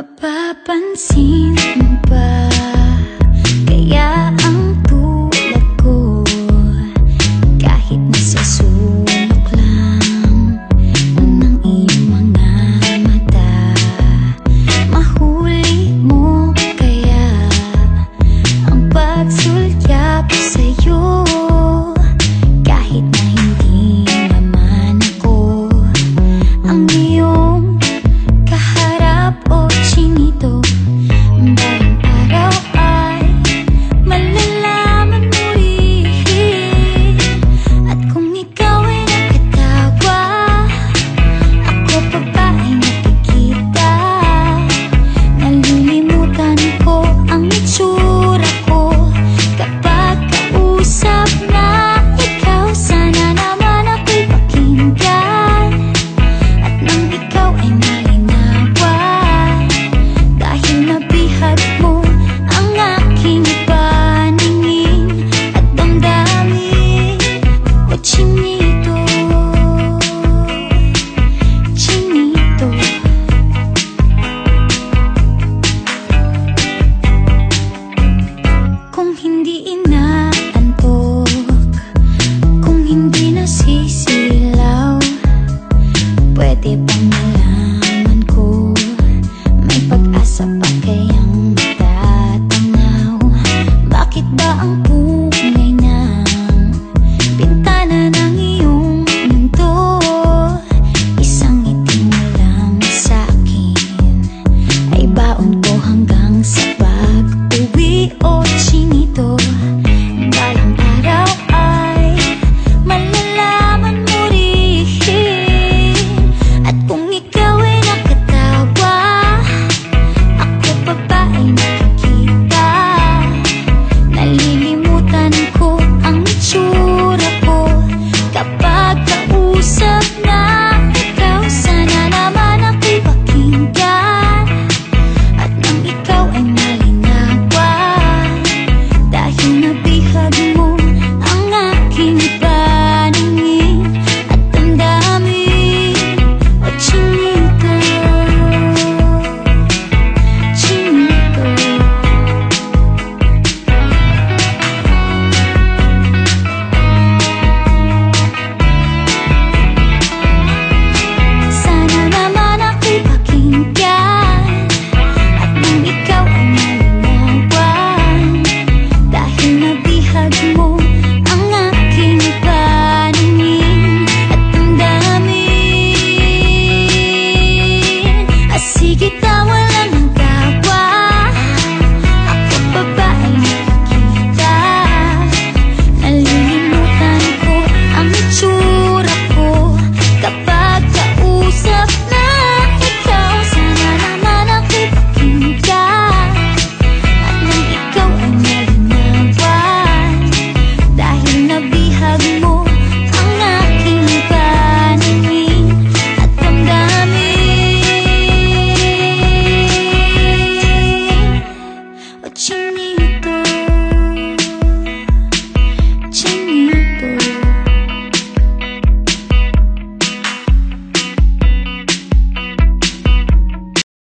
Mapapansin mo ba?